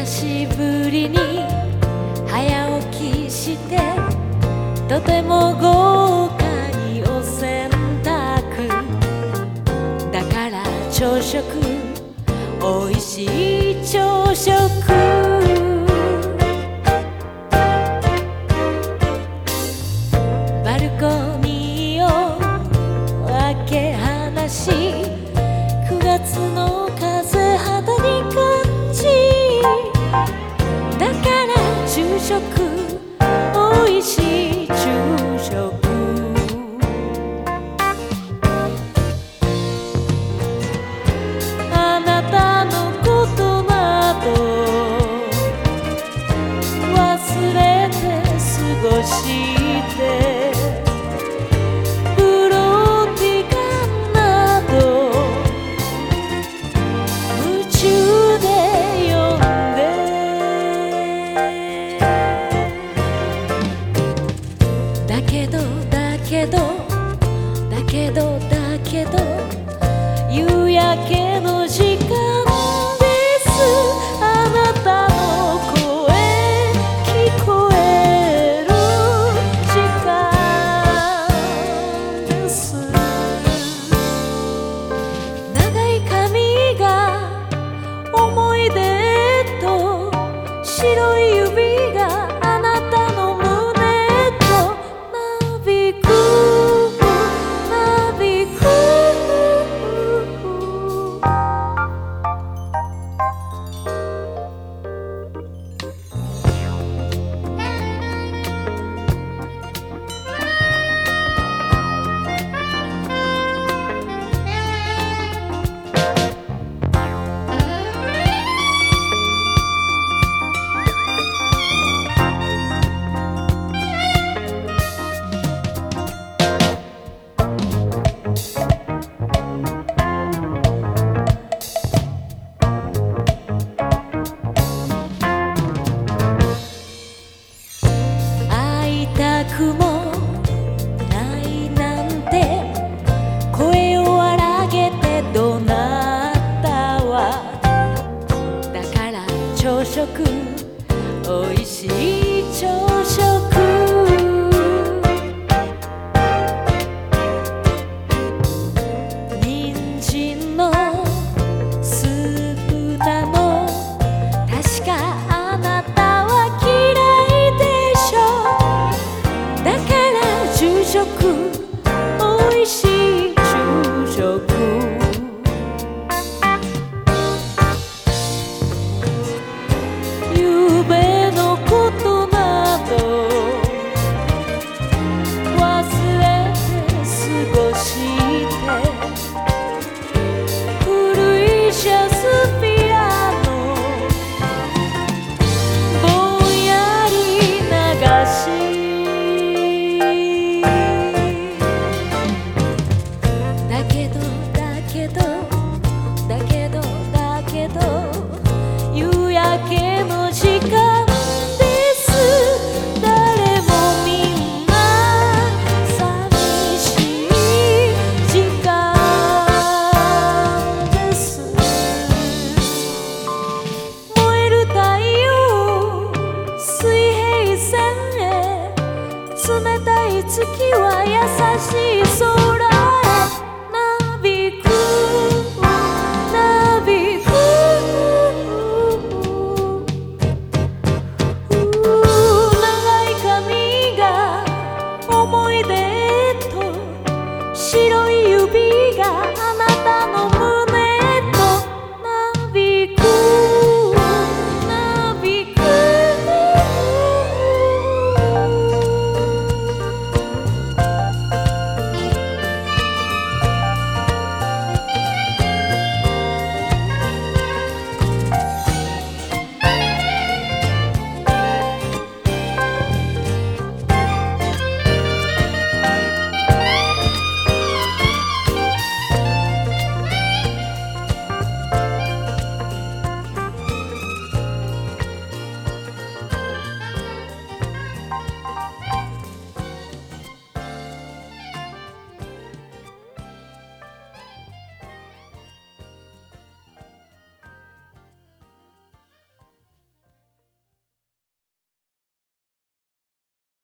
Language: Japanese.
久しぶりに早起きしてとても豪華にお洗濯。だから朝食おいしい朝食。してプロティガンなど夢中でよんで。だけどだけどだけどだけど夕やけ食。追い月は優しい空